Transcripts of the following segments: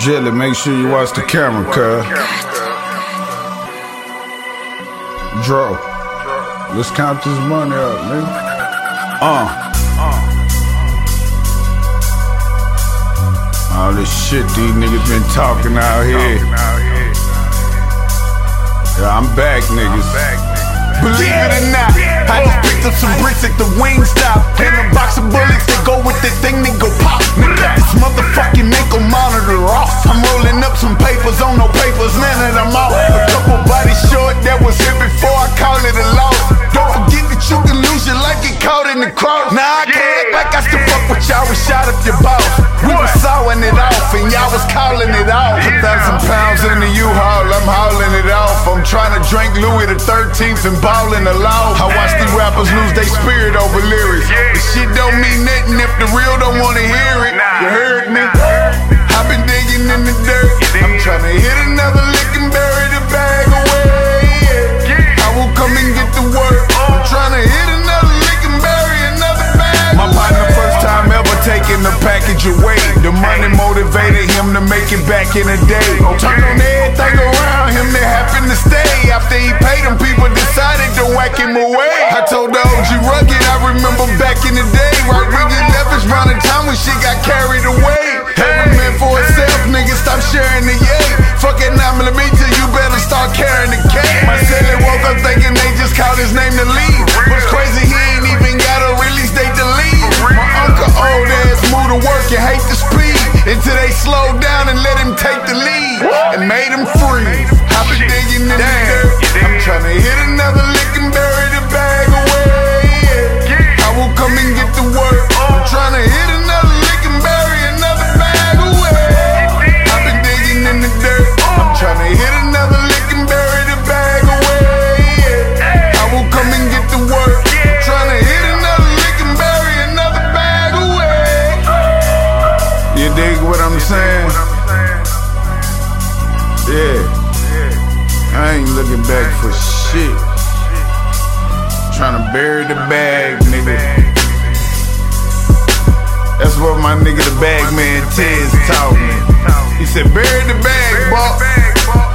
Jelly, make sure you watch the camera, cuz. Draw. Let's count this money up, nigga. Uh. All this shit these niggas been talking out here. Yeah, I'm back, niggas. Believe it or not, I just picked up some bricks at the Wingstop. And a box of bullets that go with that thing that go pop. In the cross. Now I can't act like I still fuck with y'all, we shot up your boss. We was sawing it off, and y'all was calling it off. A thousand pounds in the U-Haul, I'm hauling it off. I'm trying to drink Louis the 13th and ball in the law. I watch these rappers lose their spirit over lyrics. This shit don't mean nothing The money motivated him to make it back in a day. Turn on everything around him that happened to stay. After he paid them, people decided to whack him away. I told the OG Rugged, I remember back in the day. Right when you left us round the time when shit got carried away. Every man for himself, nigga, stop sharing the yay. Fuck it, now millimeter, you better start carrying the K. My celly woke up thinking they just called his name to leave. Made him free. I been digging in the dirt. I'm trying to hit another lick and bury the bag away. I ain't looking back for shit. Trying to bury the bag, nigga. That's what my nigga, the bag man Tez, taught me. He said, bury the bag, boy.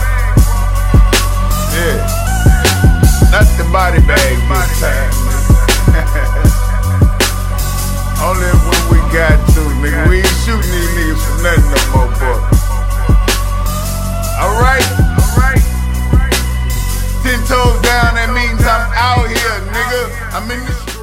ten toes down, that means I'm out here, nigga. I'm in the